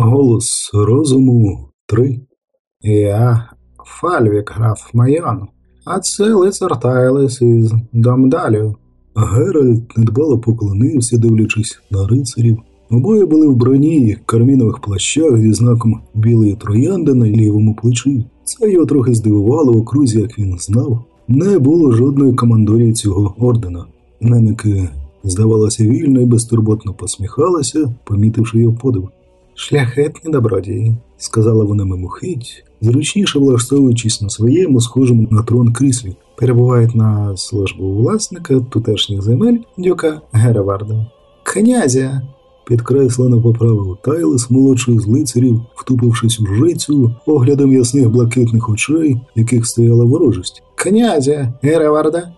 Голос розуму три. Я Фальвік граф Майон, а це лицар Тайлес із Домдалю. Геральт недбало поклонився, дивлячись на рицарів. Обоє були в броні кармінових плащах зі знаком білої троянди на лівому плечі. Це його трохи здивувало в окрузі, як він знав. Не було жодної командорії цього ордена. Неннеке, здавалося, вільно і безтурботно посміхалася, помітивши його подив. Шляхетні добродії, сказала вона мимохить, зручніше влаштовуючись на своєму, схожому на трон кріслі, перебувають на службу власника тутешніх земель дюка Гереварда. Князя, підкреслено поправив Тайлес молодший з лицарів, втупившись у жицю оглядом ясних блакитних очей, яких стояла ворожість. Князя Гереварда,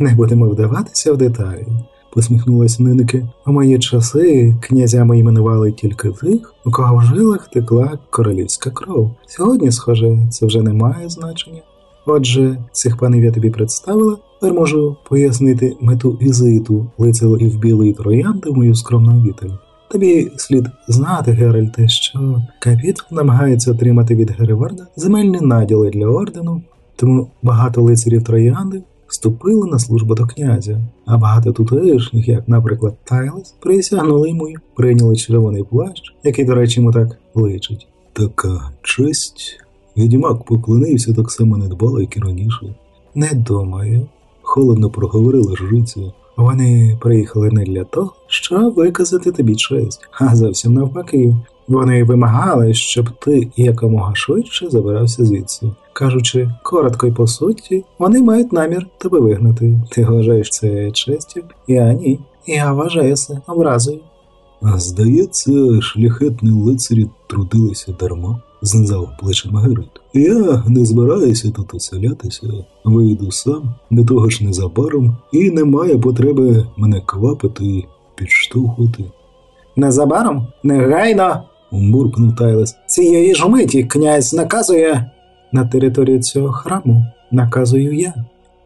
не будемо вдаватися в деталі посміхнулася Ниники. У мої часи князями іменували тільки тих, у кого в жилах текла королівська кров. Сьогодні, схоже, це вже не має значення. Отже, цих панів я тобі представила, тепер можу пояснити мету візиту лицарів білої троянди в мою скромну обітель. Тобі слід знати, Геральте, що капітал намагається отримати від Гереварда земельні наділи для ордену, тому багато лицарів троянди вступили на службу до князя, а багато тутешніх, як, наприклад, Тайлес, присягнули йому, прийняли червоний плащ, який, до речі, йому так личить. Така честь. Відімак поклонився так само недбало, як і раніше. Не думаю, холодно проговорила жриця. Вони приїхали не для того, щоб виказати тобі честь, а зовсім навпаки. Вони вимагали, щоб ти якомога швидше забирався звідси. Кажучи, коротко й по суті, вони мають намір тебе вигнати. Ти вважаєш це честю? Я ні. Я вважаю це образою. А здається, шляхетні лицарі трудилися дарма, знизав плечима Геральт. Я не збираюся тут оселятися, вийду сам, не того ж незабаром, і немає потреби мене квапити і підштовхувати. Незабаром? Негайно муркнув Тайлес. Цієї ж миті князь наказує на територію цього храму, наказую я.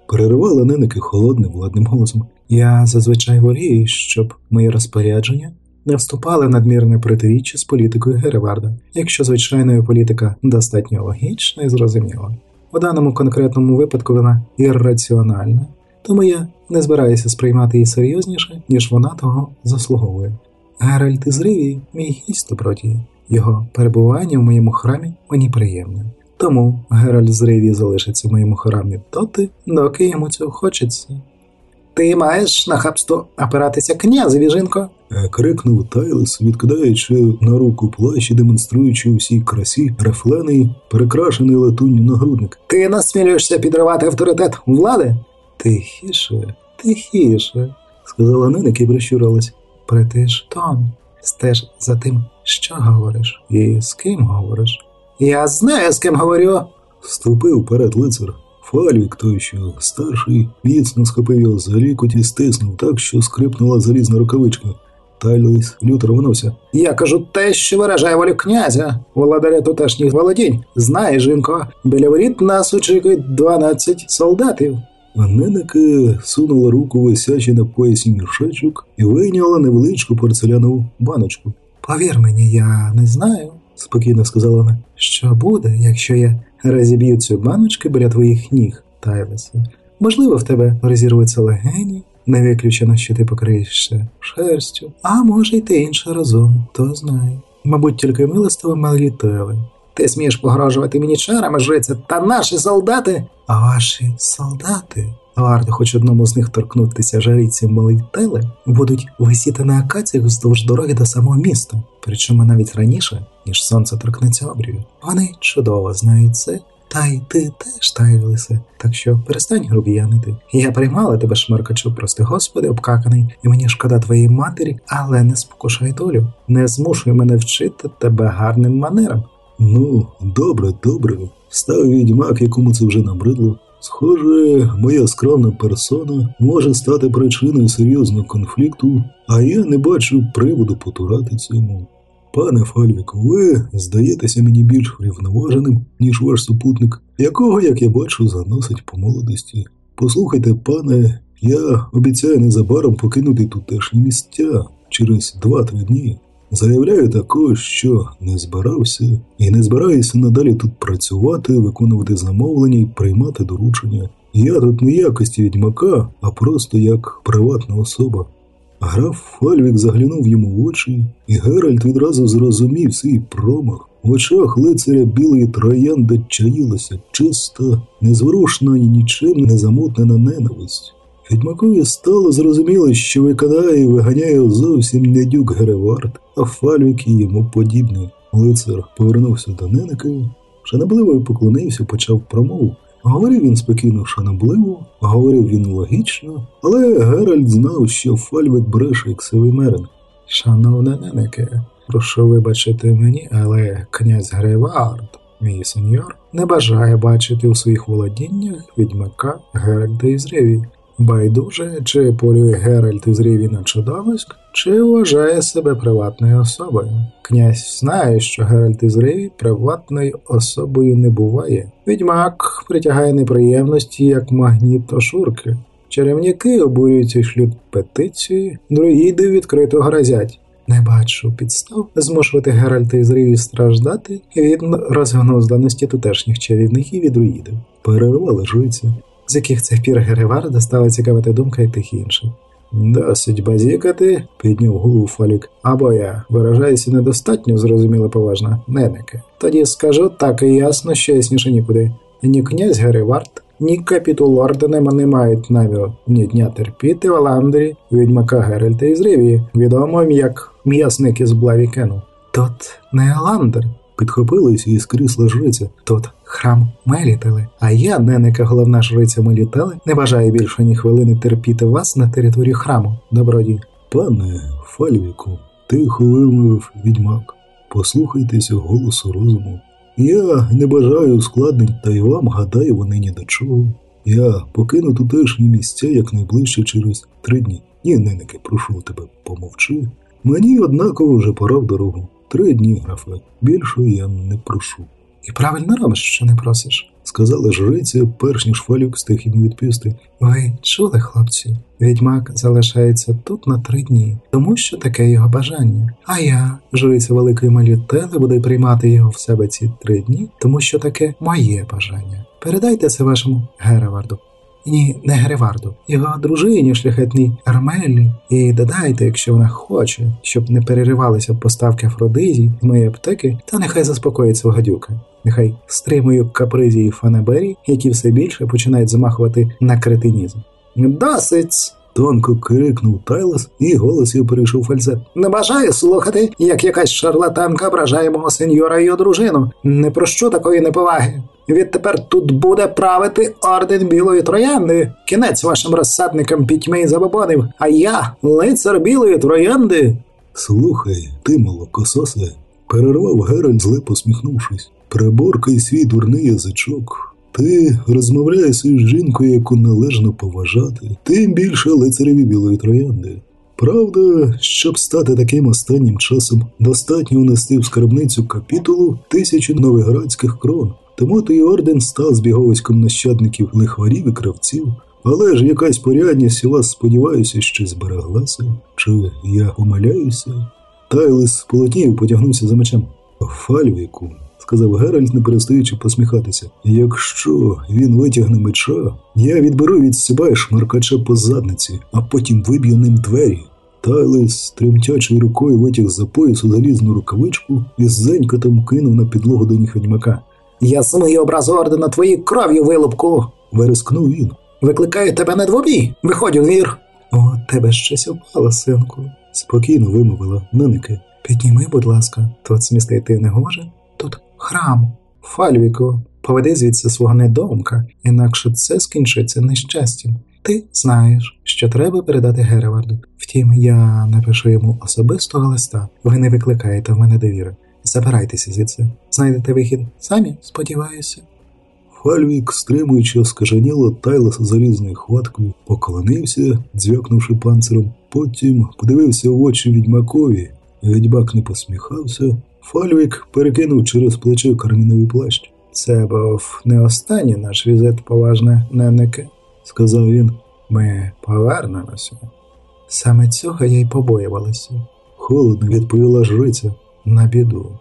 Переривала неники холодним владним голосом. Я зазвичай волію, щоб мої розпорядження не вступали в надмірне протиріччя з політикою Гереварда, якщо звичайна політика достатньо логічна і зрозуміла. У даному конкретному випадку вона ірраціональна, тому я не збираюся сприймати її серйозніше, ніж вона того заслуговує. Геральт із Ривії – мій гість добродій. Його перебування в моєму храмі мені приємне. Тому Геральт з Ривії залишиться в моєму храмі доти, доки йому цього хочеться. Ти маєш нахабство опиратися князеві, жінко? Е, крикнув Тайлес, відкидаючи на руку плащ і демонструючи усій красі рефлений, перекрашений латунню нагрудник. Ти насмілюєшся підривати авторитет влади? Тихіше, тихіше, сказала Ниник і прищурилась. Притиш тон, стеж за тим, що говориш, і з ким говориш. Я знаю, з ким говорю. Ступив перед лицар. Фальвік, той, що старший, міцно схопив його за лікоть і стиснув так, що скрипнула залізна рукавичка. Тайлис люто рвонувся. Я кажу те, що виражає волю князя, володаря тутешніх володінь. Знає, жінко, біля воріт нас очікують дванадцять солдатів. Неники сунула руку висячий на поясі мішечок і вийняла невеличку порцелянову баночку. Повір мені, я не знаю, спокійно сказала вона, що буде, якщо я розіб'ю цю баночку біля твоїх ніг, Тайлесе. Можливо, в тебе розірветься легені, не виключено, що ти покриєшся шерстю, а може й ти інше разом, хто знає. Мабуть, тільки милостиво малітели. Ти смієш погрожувати мені чарами, жриця, та наші солдати. А ваші солдати, варто хоч одному з них торкнутися жариці молители, будуть висіти на акаціях вздовж дороги до самого міста, причому навіть раніше, ніж сонце торкнеться обрію. Вони чудово знають це. Та й ти теж тайлися, так що перестань грубіянити. Я приймала тебе, шмаркачу, прости господи, обкаканий, і мені шкода твоєї матері, але не спокушай долю. Не змушуй мене вчити тебе гарним манерам. Ну, добре, добре, став відьмак, якому це вже набридло. Схоже, моя скромна персона може стати причиною серйозного конфлікту, а я не бачу приводу потурати цьому. Пане Фальвік, ви здаєтеся мені більш рівноваженим, ніж ваш супутник, якого, як я бачу, заносить по молодості. Послухайте, пане, я обіцяю незабаром покинути тутешні місця через два-три дні. Заявляю також, що не збирався і не збираюся надалі тут працювати, виконувати замовлення і приймати доручення. Я тут не якості відьмака, а просто як приватна особа. Граф Фальвік заглянув йому в очі, і Геральт відразу зрозумів свій промах. В очах лицаря білої троянди чаїлася чиста, незворушна і нічим не замутнена ненависть. Відьмакові стало зрозуміло, що викидає і виганяє зовсім не дюк Геревард, а Фальвік і йому подібний. Лицар повернувся до Неннеке, шанобливо поклонився, почав промову. Говорив він спокійно шанобливо, говорив він логічно, але Геральт знав, що Фальвик бреше як сивий мерин. Шановне Неннеке, прошу вибачити мені, але князь Грейвард, мій сеньор, не бажає бачити у своїх володіннях відьмака Геральта із Рівії. Байдуже, чи полює Геральт із Рівії на чудовиськ, чи вважає себе приватною особою. Князь знає, що Геральт із Рівії приватною особою не буває. Відьмак притягає неприємності, як магніт ошурки. Чарівники обурюються і шлють петиції, друїди відкрито грозять. Не бачу підстав змушувати Геральта із Ріві страждати від розгнозданості тутешніх чарівників і друїдів. Перервали жиці з яких цих пір Гереварда стала цікавити думка і тих інших. Досить базікати, підняв голову Фалік. Або я виражаюся недостатньо зрозуміло поважно, ненеке. Тоді скажу так і ясно, що ясніше нікуди. Ні князь Геревард, ні капітул орденема не мають наміру ні дня терпіти в Аландрі відьмака Геральта із Ривії, відомим як м'ясник із Блавікену. Тот не Аландр, підхопились із крісла жриця. Тут храм Мелітели, а я, ненека головна жриця Мелітели, не бажаю більше ні хвилини терпіти вас на території храму, добродій. Пане Фальвіку, тихо вимовив відьмак. Послухайтеся голосу розуму. Я не бажаю ускладнень, та й вам гадаю, вони ні до чого. Я покину тутешні місця якнайближче через три дні. Ні, ненеки, прошу тебе, помовчи. Мені однаково вже пора в дорогу. Три дні, графе, більше я не прошу. І правильно робиш, що не просиш, сказала жриця, перш ніж фалюк стиг їм відписти. Ви чули, хлопці? Відьмак залишається тут на три дні, тому що таке його бажання. А я, жриця великої малютели, буду приймати його в себе ці три дні, тому що таке моє бажання. Передайте це вашому Гереварду. Ні, не Греварду, його дружині шляхетній Армелі, і додайте, якщо вона хоче, щоб не переривалися поставки Афродизі з моєї аптеки, та нехай заспокоїться гадюка. Нехай стримую капризії фанабері, які все більше починають замахувати на кретинізм. Досить! Тонко крикнув Тайлас, і голос його перейшов фальзет. Не бажаю слухати, як якась шарлатанка ображає мого сеньора і його дружину. Не прощу такої неповаги. Відтепер тут буде правити орден білої троянди. Кінець вашим розсадникам пітьми і забобонів, а я лицар білої троянди. Слухай, ти молокососе, перервав Геральт, зле посміхнувшись. Приборкай свій дурний язичок. Ти розмовляєш із жінкою, яку належно поважати, тим більше лицареві білої троянди. Правда, щоб стати таким останнім часом, достатньо унести в скарбницю капітулу тисячу новиградських крон. Тому той орден став збіговиськом нащадників лихварів і кравців. Але ж якась порядність вас, сподіваюся, ще збереглася. Чи я помиляюся? Тайлис полотнів потягнувся за мечем. Фальвіку, сказав Геральт, не перестаючи посміхатися. Якщо він витягне меча, я відберу від себе шмаркача по задниці, а потім виб'ю ним двері. Тайлис тремтячою рукою витяг за поясу залізну рукавичку і з зенькотом кинув на підлогу до ніг ведьмака. Я смию образ ордена твоєю кров'ю, вилупку, верескнув він. Викликаю тебе на двобій. Виходь у вір. О, тебе щось упало, синку, спокійно вимовила Неники. Підніми, будь ласка, тут змістити не гоже. Тут храм. Фальвіку, поведи звідси свого недоумка, інакше це скінчиться нещастям. Ти знаєш, що треба передати Гереварду. Втім, я напишу йому особистого листа. Ви не викликаєте в мене довіри. Забирайтеся звідси. Знайдете вихід самі, сподіваюся. Фальвік, стримуючи оскаженіло Тайласа залізною хваткою, поклонився, дзвякнувши панциром, потім подивився в очі відьмакові. Відьмак не посміхався. Фальвік перекинув через плече карміновий плащ. Це був не останній наш візит, поважне ненеке, сказав він. Ми повернемося. Саме цього я й побоювалася. холодно відповіла жриця. На біду.